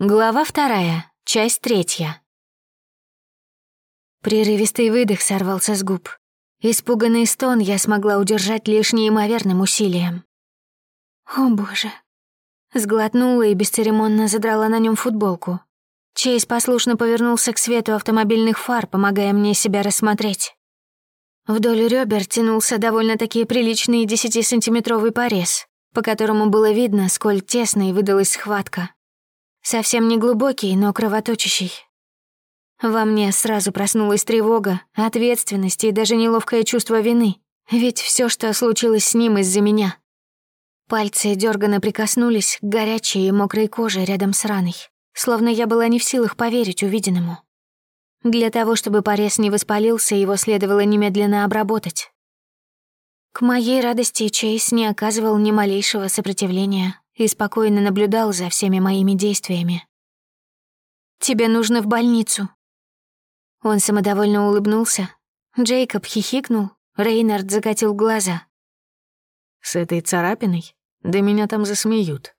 Глава вторая, часть третья. Прерывистый выдох сорвался с губ. Испуганный стон я смогла удержать лишь неимоверным усилием. О боже. Сглотнула и бесцеремонно задрала на нем футболку. Чейз послушно повернулся к свету автомобильных фар, помогая мне себя рассмотреть. Вдоль ребер тянулся довольно-таки приличный десятисантиметровый порез, по которому было видно, сколь тесной выдалась схватка. Совсем не глубокий, но кровоточащий. Во мне сразу проснулась тревога, ответственность и даже неловкое чувство вины. Ведь все, что случилось с ним из-за меня. Пальцы дёрганно прикоснулись к горячей и мокрой коже рядом с раной, словно я была не в силах поверить увиденному. Для того, чтобы порез не воспалился, его следовало немедленно обработать. К моей радости Чейз не оказывал ни малейшего сопротивления, и спокойно наблюдал за всеми моими действиями. «Тебе нужно в больницу». Он самодовольно улыбнулся. Джейкоб хихикнул, Рейнард закатил глаза. «С этой царапиной? Да меня там засмеют».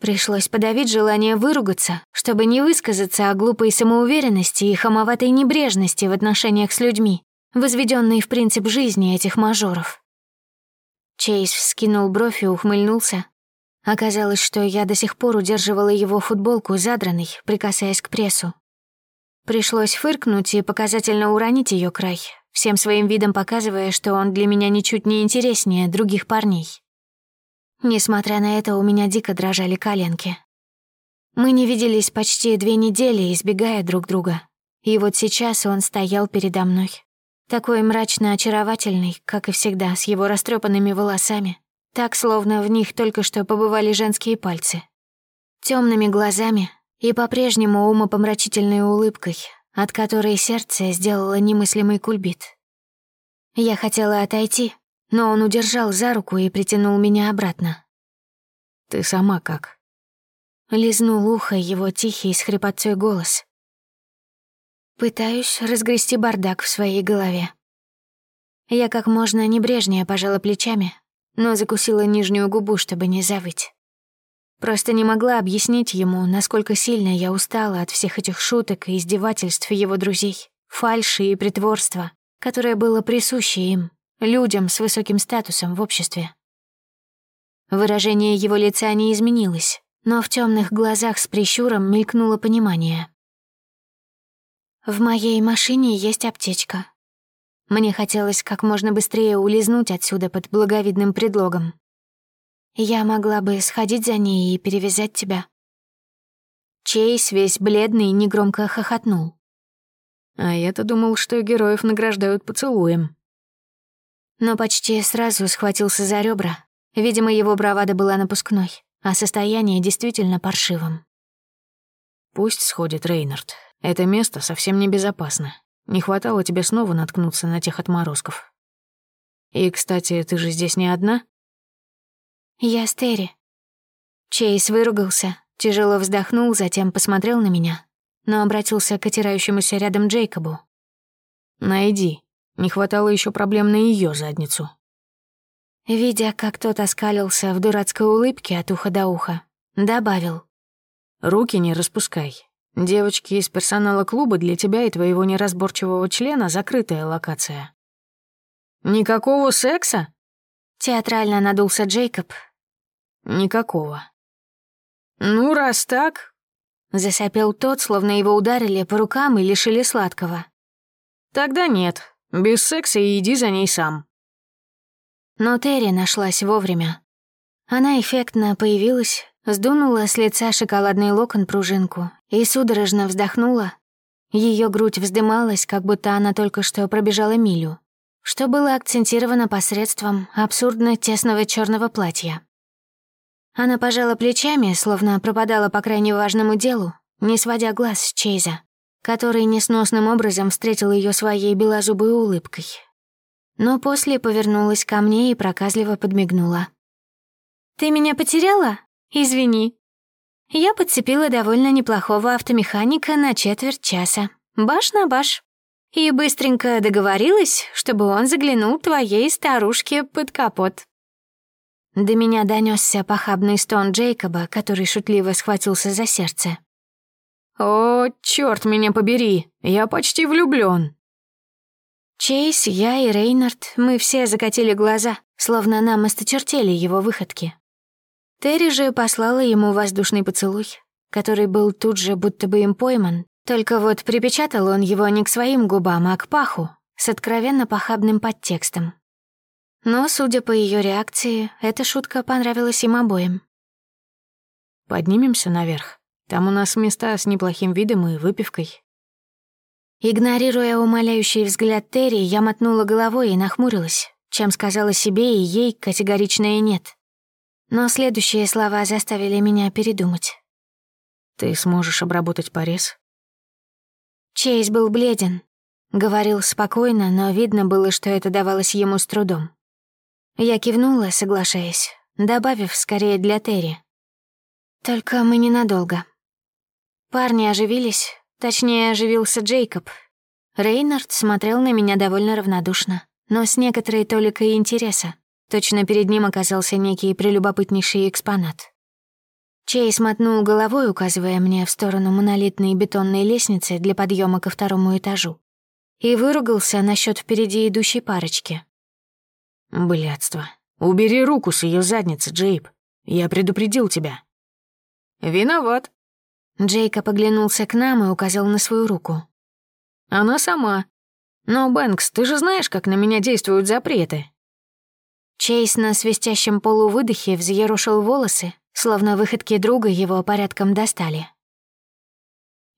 Пришлось подавить желание выругаться, чтобы не высказаться о глупой самоуверенности и хамоватой небрежности в отношениях с людьми, возведенной в принцип жизни этих мажоров. Чейз вскинул бровь и ухмыльнулся, Оказалось, что я до сих пор удерживала его футболку задранной, прикасаясь к прессу. Пришлось фыркнуть и показательно уронить ее край, всем своим видом показывая, что он для меня ничуть не интереснее других парней. Несмотря на это, у меня дико дрожали коленки. Мы не виделись почти две недели, избегая друг друга. И вот сейчас он стоял передо мной. Такой мрачно очаровательный, как и всегда, с его растрепанными волосами, так, словно в них только что побывали женские пальцы. Темными глазами и по-прежнему умопомрачительной улыбкой, от которой сердце сделало немыслимый кульбит. Я хотела отойти, но он удержал за руку и притянул меня обратно. «Ты сама как?» Лизнул ухо его тихий с хрипотцой голос. Пытаюсь разгрести бардак в своей голове. Я как можно небрежнее пожала плечами, но закусила нижнюю губу, чтобы не завыть. Просто не могла объяснить ему, насколько сильно я устала от всех этих шуток и издевательств его друзей, фальши и притворства, которое было присуще им, людям с высоким статусом в обществе. Выражение его лица не изменилось, но в темных глазах с прищуром мелькнуло понимание. «В моей машине есть аптечка. Мне хотелось как можно быстрее улизнуть отсюда под благовидным предлогом. Я могла бы сходить за ней и перевязать тебя. Чейз, весь бледный, негромко хохотнул. А я-то думал, что героев награждают поцелуем. Но почти сразу схватился за ребра. Видимо, его бравада была напускной, а состояние действительно паршивым. «Пусть сходит Рейнард. Это место совсем небезопасно. Не хватало тебе снова наткнуться на тех отморозков. И, кстати, ты же здесь не одна? Я с Терри. Чейз выругался, тяжело вздохнул, затем посмотрел на меня, но обратился к отирающемуся рядом Джейкобу. «Найди. Не хватало еще проблем на ее задницу». Видя, как тот оскалился в дурацкой улыбке от уха до уха, добавил. «Руки не распускай. Девочки из персонала клуба для тебя и твоего неразборчивого члена закрытая локация. Никакого секса? Театрально надулся Джейкоб. Никакого. Ну, раз так... Засопел тот, словно его ударили по рукам и лишили сладкого. Тогда нет. Без секса и иди за ней сам. Но Терри нашлась вовремя. Она эффектно появилась, Сдунула с лица шоколадный локон пружинку и судорожно вздохнула. Ее грудь вздымалась, как будто она только что пробежала милю, что было акцентировано посредством абсурдно тесного черного платья. Она пожала плечами, словно пропадала по крайне важному делу, не сводя глаз с Чейза, который несносным образом встретил ее своей белозубой улыбкой. Но после повернулась ко мне и проказливо подмигнула. «Ты меня потеряла?» «Извини. Я подцепила довольно неплохого автомеханика на четверть часа. Баш на баш. И быстренько договорилась, чтобы он заглянул твоей старушке под капот». До меня донесся похабный стон Джейкоба, который шутливо схватился за сердце. «О, черт меня побери, я почти влюблён!» Чейз, я и Рейнард, мы все закатили глаза, словно нам осточертели его выходки. Терри же послала ему воздушный поцелуй, который был тут же будто бы им пойман, только вот припечатал он его не к своим губам, а к паху, с откровенно похабным подтекстом. Но, судя по ее реакции, эта шутка понравилась им обоим. «Поднимемся наверх. Там у нас места с неплохим видом и выпивкой». Игнорируя умоляющий взгляд Терри, я мотнула головой и нахмурилась, чем сказала себе и ей категоричное «нет». Но следующие слова заставили меня передумать. «Ты сможешь обработать порез?» Чейз был бледен. Говорил спокойно, но видно было, что это давалось ему с трудом. Я кивнула, соглашаясь, добавив скорее для Терри. Только мы ненадолго. Парни оживились, точнее, оживился Джейкоб. Рейнард смотрел на меня довольно равнодушно, но с некоторой толикой интереса. Точно перед ним оказался некий прелюбопытнейший экспонат. Чейз мотнул головой, указывая мне в сторону монолитной бетонной лестницы для подъема ко второму этажу. И выругался насчет впереди идущей парочки. Блядство. Убери руку с ее задницы, Джейб. Я предупредил тебя. Виноват. Джейка поглянулся к нам и указал на свою руку. Она сама. Но, Бэнкс, ты же знаешь, как на меня действуют запреты. Чейз на свистящем полувыдохе взъерошил волосы, словно выходки друга его порядком достали.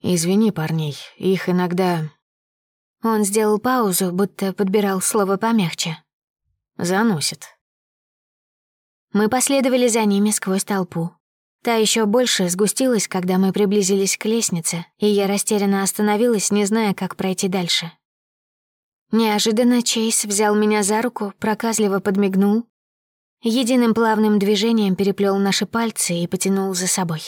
«Извини, парней, их иногда...» Он сделал паузу, будто подбирал слово помягче. Заносит. Мы последовали за ними сквозь толпу. Та еще больше сгустилась, когда мы приблизились к лестнице, и я растерянно остановилась, не зная, как пройти дальше. Неожиданно Чейз взял меня за руку, проказливо подмигнул. Единым плавным движением переплел наши пальцы и потянул за собой.